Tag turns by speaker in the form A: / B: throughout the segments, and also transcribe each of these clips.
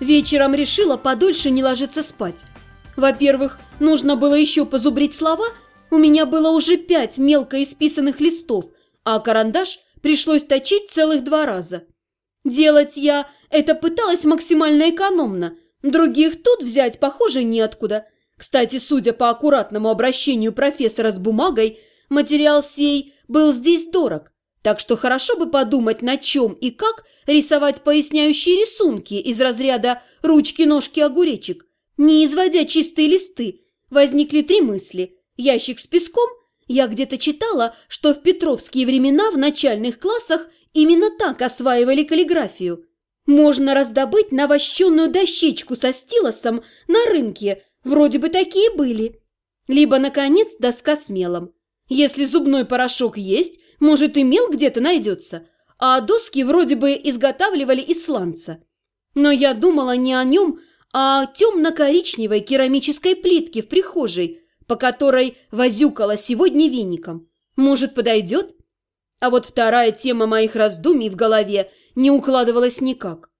A: Вечером решила подольше не ложиться спать. Во-первых, нужно было еще позубрить слова, у меня было уже пять мелко исписанных листов, а карандаш пришлось точить целых два раза. Делать я это пыталась максимально экономно, других тут взять, похоже, неоткуда. Кстати, судя по аккуратному обращению профессора с бумагой, материал сей был здесь дорог, так что хорошо бы подумать, на чем и как рисовать поясняющие рисунки из разряда ручки-ножки огуречек. Не изводя чистые листы, возникли три мысли. Ящик с песком. Я где-то читала, что в петровские времена в начальных классах именно так осваивали каллиграфию. Можно раздобыть навощенную дощечку со стилосом на рынке, вроде бы такие были. Либо, наконец, доска с мелом. Если зубной порошок есть, может, и мел где-то найдется, а доски вроде бы изготавливали из сланца. Но я думала не о нем, а о темно-коричневой керамической плитке в прихожей, по которой возюкала сегодня веником. Может, подойдет? А вот вторая тема моих раздумий в голове не укладывалась никак.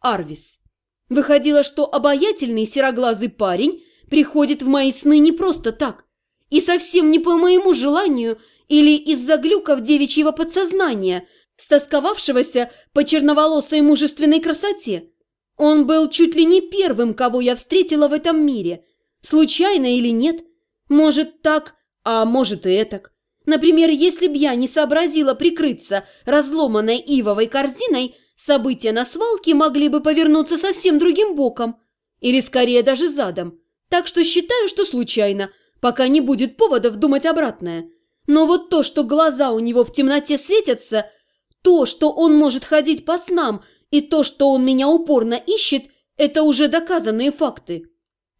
A: Арвис. Выходило, что обаятельный сероглазый парень приходит в мои сны не просто так, и совсем не по моему желанию или из-за глюков девичьего подсознания, стосковавшегося по черноволосой мужественной красоте. Он был чуть ли не первым, кого я встретила в этом мире. Случайно или нет? Может так, а может и этак. Например, если б я не сообразила прикрыться разломанной ивовой корзиной, события на свалке могли бы повернуться совсем другим боком. Или скорее даже задом. Так что считаю, что случайно – пока не будет поводов думать обратное. Но вот то, что глаза у него в темноте светятся, то, что он может ходить по снам, и то, что он меня упорно ищет, это уже доказанные факты.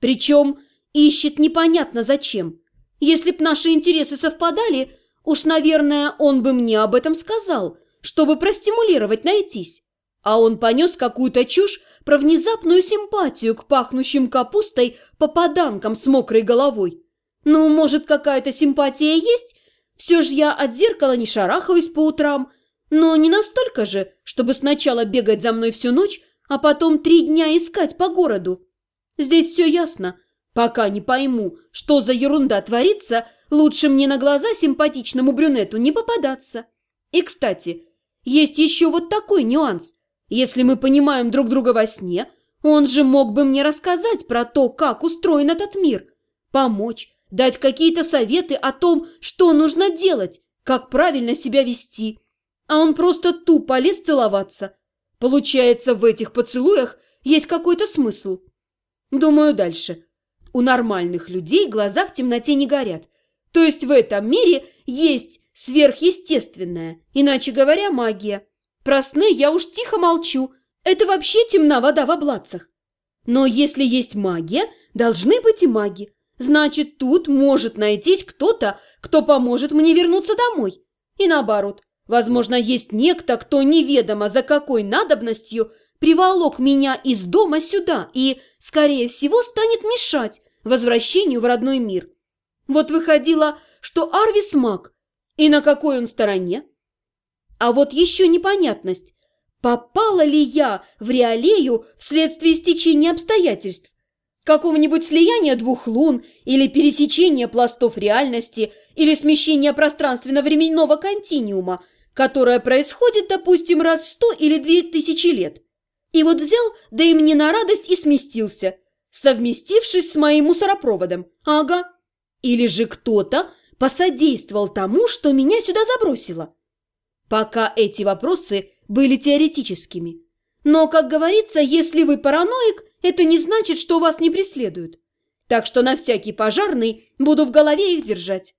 A: Причем ищет непонятно зачем. Если б наши интересы совпадали, уж, наверное, он бы мне об этом сказал, чтобы простимулировать найтись. А он понес какую-то чушь про внезапную симпатию к пахнущим капустой попаданкам с мокрой головой. Ну, может, какая-то симпатия есть? Все же я от зеркала не шарахаюсь по утрам. Но не настолько же, чтобы сначала бегать за мной всю ночь, а потом три дня искать по городу. Здесь все ясно. Пока не пойму, что за ерунда творится, лучше мне на глаза симпатичному брюнету не попадаться. И, кстати, есть еще вот такой нюанс. Если мы понимаем друг друга во сне, он же мог бы мне рассказать про то, как устроен этот мир, помочь, дать какие-то советы о том, что нужно делать, как правильно себя вести. А он просто тупо лез целоваться. Получается, в этих поцелуях есть какой-то смысл. Думаю дальше. У нормальных людей глаза в темноте не горят. То есть в этом мире есть сверхъестественное, иначе говоря, магия. Про сны я уж тихо молчу. Это вообще темна вода в облацах. Но если есть магия, должны быть и маги. Значит, тут может найтись кто-то, кто поможет мне вернуться домой. И наоборот, возможно, есть некто, кто неведомо за какой надобностью приволок меня из дома сюда и, скорее всего, станет мешать возвращению в родной мир. Вот выходило, что Арвис маг. И на какой он стороне? А вот еще непонятность. Попала ли я в Реалею вследствие стечения обстоятельств? Какого-нибудь слияния двух лун или пересечения пластов реальности или смещения пространственно-временного континиума, которое происходит, допустим, раз в сто или две тысячи лет. И вот взял, да и мне на радость и сместился, совместившись с моим мусоропроводом. Ага. Или же кто-то посодействовал тому, что меня сюда забросило. Пока эти вопросы были теоретическими. Но, как говорится, если вы параноик, это не значит, что вас не преследуют. Так что на всякий пожарный буду в голове их держать.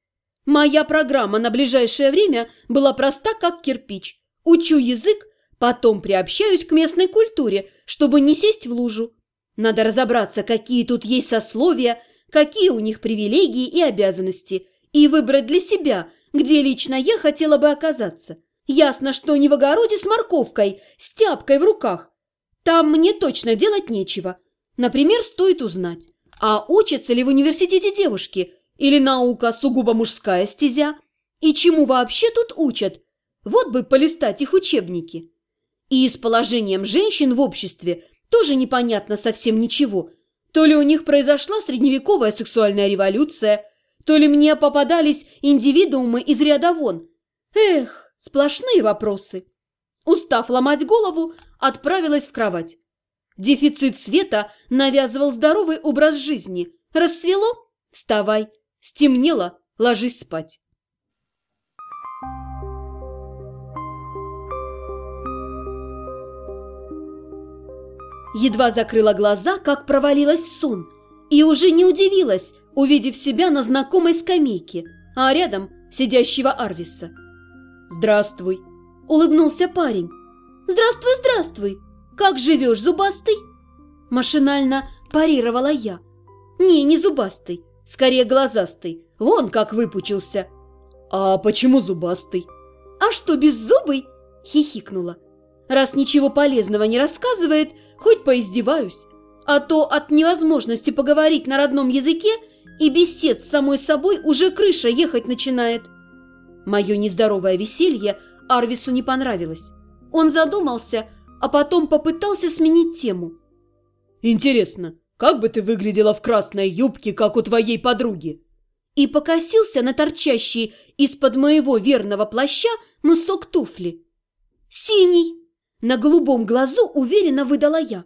A: Моя программа на ближайшее время была проста, как кирпич. Учу язык, потом приобщаюсь к местной культуре, чтобы не сесть в лужу. Надо разобраться, какие тут есть сословия, какие у них привилегии и обязанности, и выбрать для себя, где лично я хотела бы оказаться. Ясно, что не в огороде с морковкой, с тяпкой в руках, там мне точно делать нечего. Например, стоит узнать, а учатся ли в университете девушки или наука сугубо мужская стезя? И чему вообще тут учат? Вот бы полистать их учебники. И с положением женщин в обществе тоже непонятно совсем ничего. То ли у них произошла средневековая сексуальная революция, то ли мне попадались индивидуумы из ряда вон. Эх, сплошные вопросы. Устав ломать голову, отправилась в кровать. Дефицит света навязывал здоровый образ жизни. Рассвело – вставай. Стемнело – ложись спать. Едва закрыла глаза, как провалилась в сон, и уже не удивилась, увидев себя на знакомой скамейке, а рядом сидящего Арвиса. «Здравствуй!» – улыбнулся парень. «Здравствуй, здравствуй! Как живешь, зубастый?» Машинально парировала я. «Не, не зубастый, скорее глазастый. Вон как выпучился!» «А почему зубастый?» «А что, беззубый?» – хихикнула. Раз ничего полезного не рассказывает, хоть поиздеваюсь. А то от невозможности поговорить на родном языке и бесед с самой собой уже крыша ехать начинает. Мое нездоровое веселье Арвису не понравилось. Он задумался, а потом попытался сменить тему. «Интересно, как бы ты выглядела в красной юбке, как у твоей подруги?» И покосился на торчащий из-под моего верного плаща мысок туфли. «Синий!» На голубом глазу уверенно выдала я.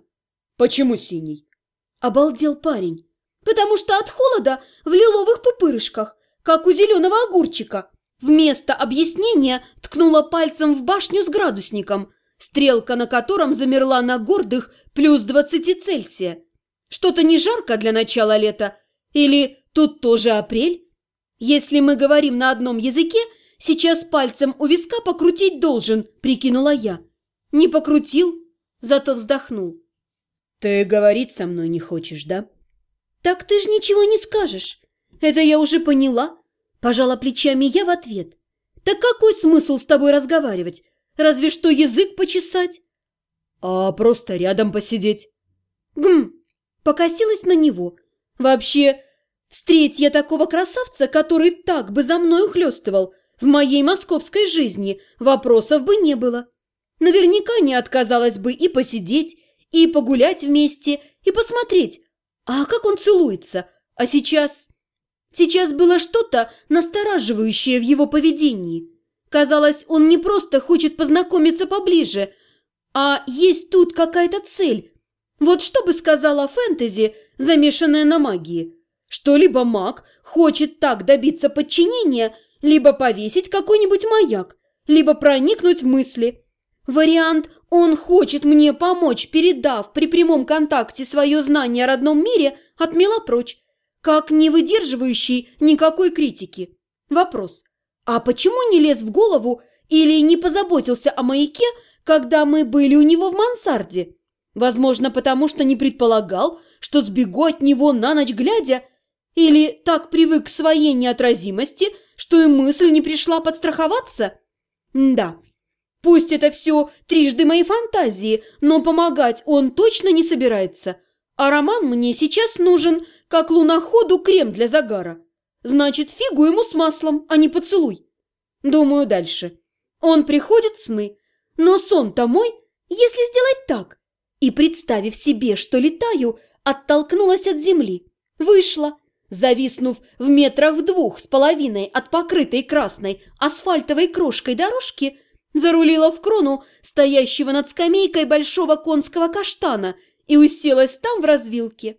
A: «Почему синий?» Обалдел парень. «Потому что от холода в лиловых пупырышках, как у зеленого огурчика». Вместо объяснения ткнула пальцем в башню с градусником, стрелка на котором замерла на гордых плюс 20 Цельсия. Что-то не жарко для начала лета? Или тут тоже апрель? Если мы говорим на одном языке, сейчас пальцем у виска покрутить должен, прикинула я. Не покрутил, зато вздохнул. «Ты говорить со мной не хочешь, да?» «Так ты ж ничего не скажешь. Это я уже поняла». Пожала плечами я в ответ. «Так какой смысл с тобой разговаривать? Разве что язык почесать?» «А просто рядом посидеть». «Гм!» Покосилась на него. «Вообще, встреть я такого красавца, который так бы за мной ухлёстывал, в моей московской жизни вопросов бы не было. Наверняка не отказалась бы и посидеть, и погулять вместе, и посмотреть, а как он целуется. А сейчас... Сейчас было что-то настораживающее в его поведении. Казалось, он не просто хочет познакомиться поближе, а есть тут какая-то цель. Вот что бы сказала фэнтези, замешанная на магии? Что либо маг хочет так добиться подчинения, либо повесить какой-нибудь маяк, либо проникнуть в мысли – Вариант «он хочет мне помочь», передав при прямом контакте свое знание о родном мире, отмела прочь, как не выдерживающий никакой критики. Вопрос «А почему не лез в голову или не позаботился о маяке, когда мы были у него в мансарде?» Возможно, потому что не предполагал, что сбегу от него на ночь глядя, или так привык к своей неотразимости, что и мысль не пришла подстраховаться? Да, Пусть это все трижды мои фантазии, но помогать он точно не собирается. А роман мне сейчас нужен, как луноходу крем для загара. Значит, фигу ему с маслом, а не поцелуй. Думаю дальше. Он приходит в сны, но сон-то мой, если сделать так. И, представив себе, что летаю, оттолкнулась от земли. Вышла, зависнув в метрах в двух с половиной от покрытой красной асфальтовой крошкой дорожки, зарулила в крону стоящего над скамейкой большого конского каштана и уселась там в развилке.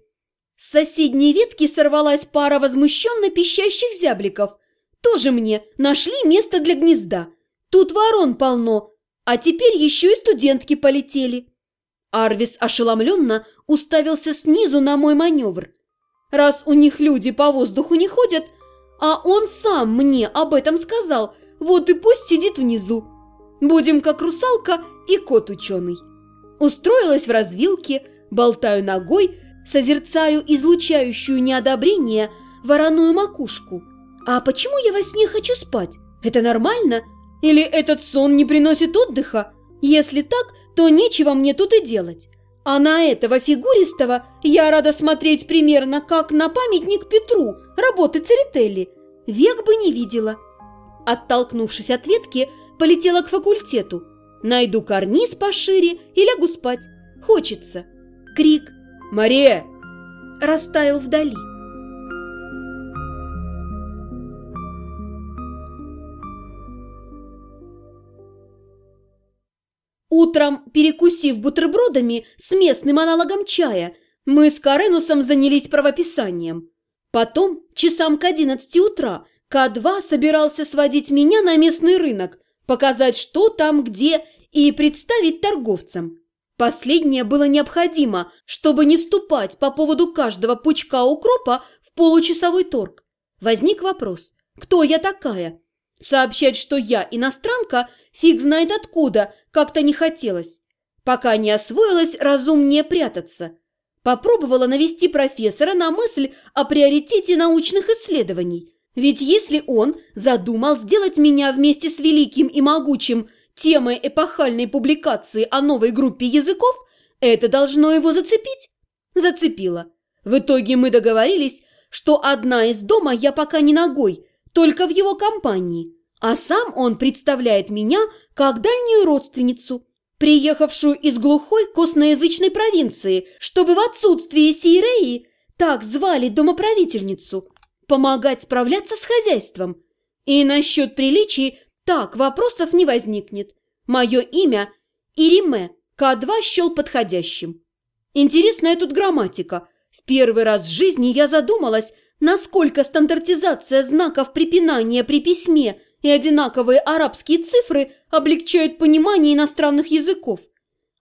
A: С соседней ветки сорвалась пара возмущенно пищащих зябликов. Тоже мне нашли место для гнезда. Тут ворон полно, а теперь еще и студентки полетели. Арвис ошеломленно уставился снизу на мой маневр. Раз у них люди по воздуху не ходят, а он сам мне об этом сказал, вот и пусть сидит внизу. Будем как русалка и кот ученый. Устроилась в развилке, болтаю ногой, созерцаю излучающую неодобрение вороную макушку. А почему я во сне хочу спать? Это нормально? Или этот сон не приносит отдыха? Если так, то нечего мне тут и делать. А на этого фигуристого я рада смотреть примерно как на памятник Петру, работы Церетели. Век бы не видела. Оттолкнувшись от ветки, полетела к факультету. Найду карниз пошире и лягу спать. Хочется. Крик «Мария!» растаял вдали. Утром, перекусив бутербродами с местным аналогом чая, мы с Каренусом занялись правописанием. Потом, часам к одиннадцати утра, К2 собирался сводить меня на местный рынок, показать, что там, где, и представить торговцам. Последнее было необходимо, чтобы не вступать по поводу каждого пучка укропа в получасовой торг. Возник вопрос, кто я такая? Сообщать, что я иностранка, фиг знает откуда, как-то не хотелось. Пока не освоилась, разумнее прятаться. Попробовала навести профессора на мысль о приоритете научных исследований. Ведь если он задумал сделать меня вместе с великим и могучим темой эпохальной публикации о новой группе языков, это должно его зацепить. Зацепило. В итоге мы договорились, что одна из дома я пока не ногой, только в его компании, а сам он представляет меня как дальнюю родственницу, приехавшую из глухой косноязычной провинции, чтобы в отсутствие Сейреи, так звали домоправительницу, помогать справляться с хозяйством. И насчет приличий так, вопросов не возникнет. Мое имя Ириме, К2 счел подходящим. Интересная тут грамматика. В первый раз в жизни я задумалась, насколько стандартизация знаков препинания при письме и одинаковые арабские цифры облегчают понимание иностранных языков.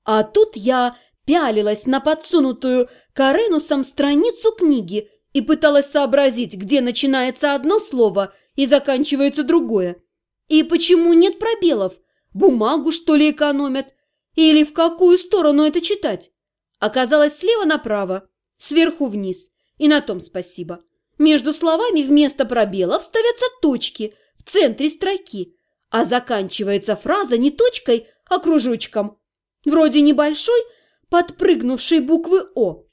A: А тут я пялилась на подсунутую Каренусом страницу книги и пыталась сообразить, где начинается одно слово и заканчивается другое. И почему нет пробелов? Бумагу, что ли, экономят? Или в какую сторону это читать? Оказалось, слева направо, сверху вниз. И на том спасибо. Между словами вместо пробелов ставятся точки в центре строки, а заканчивается фраза не точкой, а кружочком. Вроде небольшой, подпрыгнувшей буквы «О».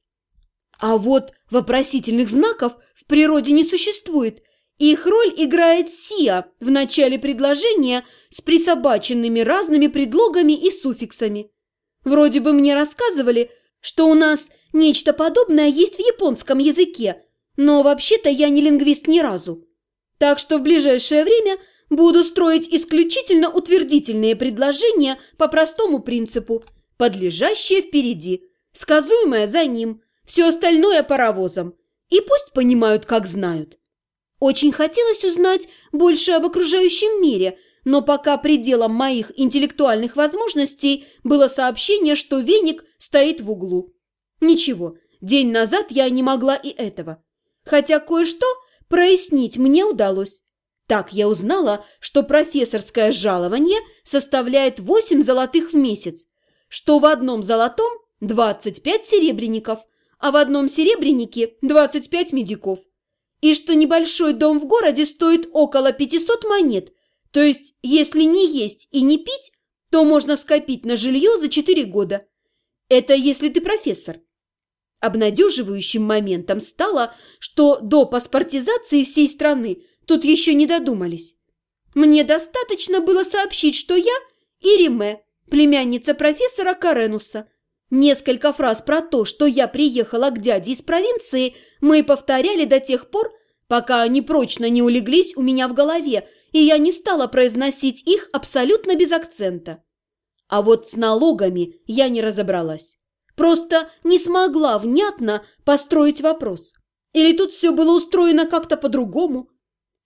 A: А вот вопросительных знаков в природе не существует – их роль играет «сия» в начале предложения с присобаченными разными предлогами и суффиксами. Вроде бы мне рассказывали, что у нас нечто подобное есть в японском языке, но вообще-то я не лингвист ни разу. Так что в ближайшее время буду строить исключительно утвердительные предложения по простому принципу, подлежащее впереди, сказуемое за ним, все остальное паровозом. И пусть понимают, как знают. Очень хотелось узнать больше об окружающем мире, но пока пределом моих интеллектуальных возможностей было сообщение, что веник стоит в углу. Ничего, день назад я не могла и этого. Хотя кое-что прояснить мне удалось. Так я узнала, что профессорское жалование составляет 8 золотых в месяц, что в одном золотом 25 серебряников, а в одном серебрянике 25 медиков и что небольшой дом в городе стоит около 500 монет, то есть если не есть и не пить, то можно скопить на жилье за 4 года. Это если ты профессор. Обнадеживающим моментом стало, что до паспортизации всей страны тут еще не додумались. Мне достаточно было сообщить, что я Ириме, племянница профессора Каренуса. Несколько фраз про то, что я приехала к дяде из провинции, мы повторяли до тех пор, пока они прочно не улеглись у меня в голове, и я не стала произносить их абсолютно без акцента. А вот с налогами я не разобралась. Просто не смогла внятно построить вопрос. Или тут все было устроено как-то по-другому?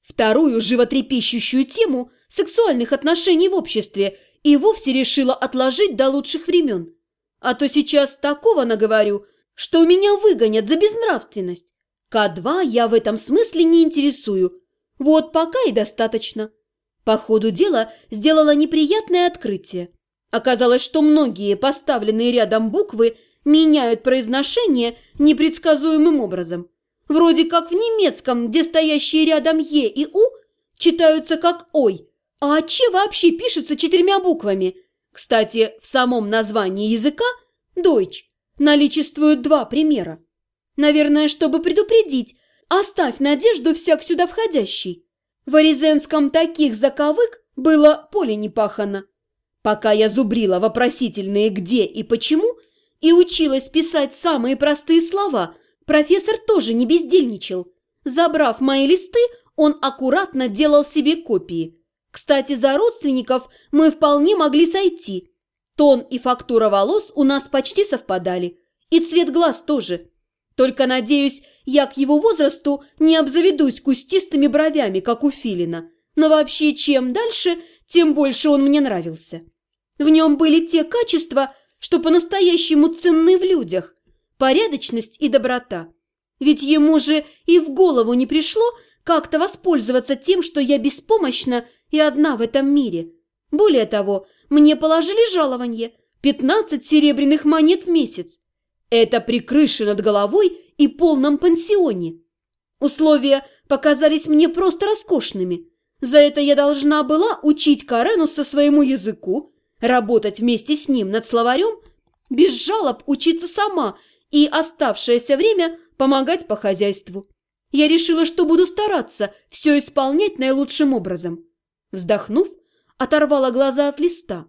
A: Вторую животрепещущую тему сексуальных отношений в обществе и вовсе решила отложить до лучших времен. А то сейчас такого наговорю, что меня выгонят за безнравственность. К2 я в этом смысле не интересую. Вот пока и достаточно. По ходу дела сделала неприятное открытие. Оказалось, что многие поставленные рядом буквы меняют произношение непредсказуемым образом. Вроде как в немецком, где стоящие рядом «е» и «у» читаются как «ой», а «че» вообще пишется четырьмя буквами. Кстати, в самом названии языка «Deutsch» наличествуют два примера. Наверное, чтобы предупредить. Оставь надежду всяк сюда входящий. В Аризенском таких заковык было поле не пахано. Пока я зубрила вопросительные «где» и «почему», и училась писать самые простые слова, профессор тоже не бездельничал. Забрав мои листы, он аккуратно делал себе копии. Кстати, за родственников мы вполне могли сойти. Тон и фактура волос у нас почти совпадали. И цвет глаз тоже. Только, надеюсь, я к его возрасту не обзаведусь кустистыми бровями, как у Филина. Но вообще, чем дальше, тем больше он мне нравился. В нем были те качества, что по-настоящему ценны в людях. Порядочность и доброта. Ведь ему же и в голову не пришло как-то воспользоваться тем, что я беспомощна и одна в этом мире. Более того, мне положили жалование – 15 серебряных монет в месяц. Это при крыше над головой и полном пансионе. Условия показались мне просто роскошными. За это я должна была учить Каренуса своему языку, работать вместе с ним над словарем, без жалоб учиться сама и оставшееся время помогать по хозяйству. Я решила, что буду стараться все исполнять наилучшим образом. Вздохнув, оторвала глаза от листа.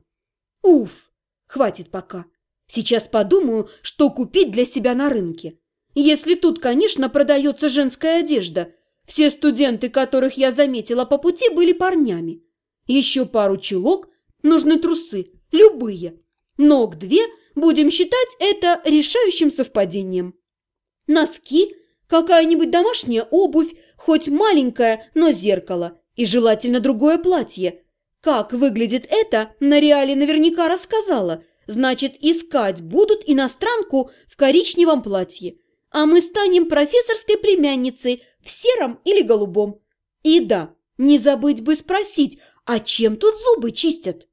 A: Уф, хватит пока. Сейчас подумаю, что купить для себя на рынке. Если тут, конечно, продается женская одежда. Все студенты, которых я заметила по пути, были парнями. Еще пару чулок, нужны трусы, любые. Ног две, будем считать это решающим совпадением. Носки, какая-нибудь домашняя обувь, хоть маленькая, но зеркало. И желательно другое платье. Как выглядит это, на реале наверняка рассказала – Значит, искать будут иностранку в коричневом платье, а мы станем профессорской племянницей в сером или голубом. И да, не забыть бы спросить, а чем тут зубы чистят?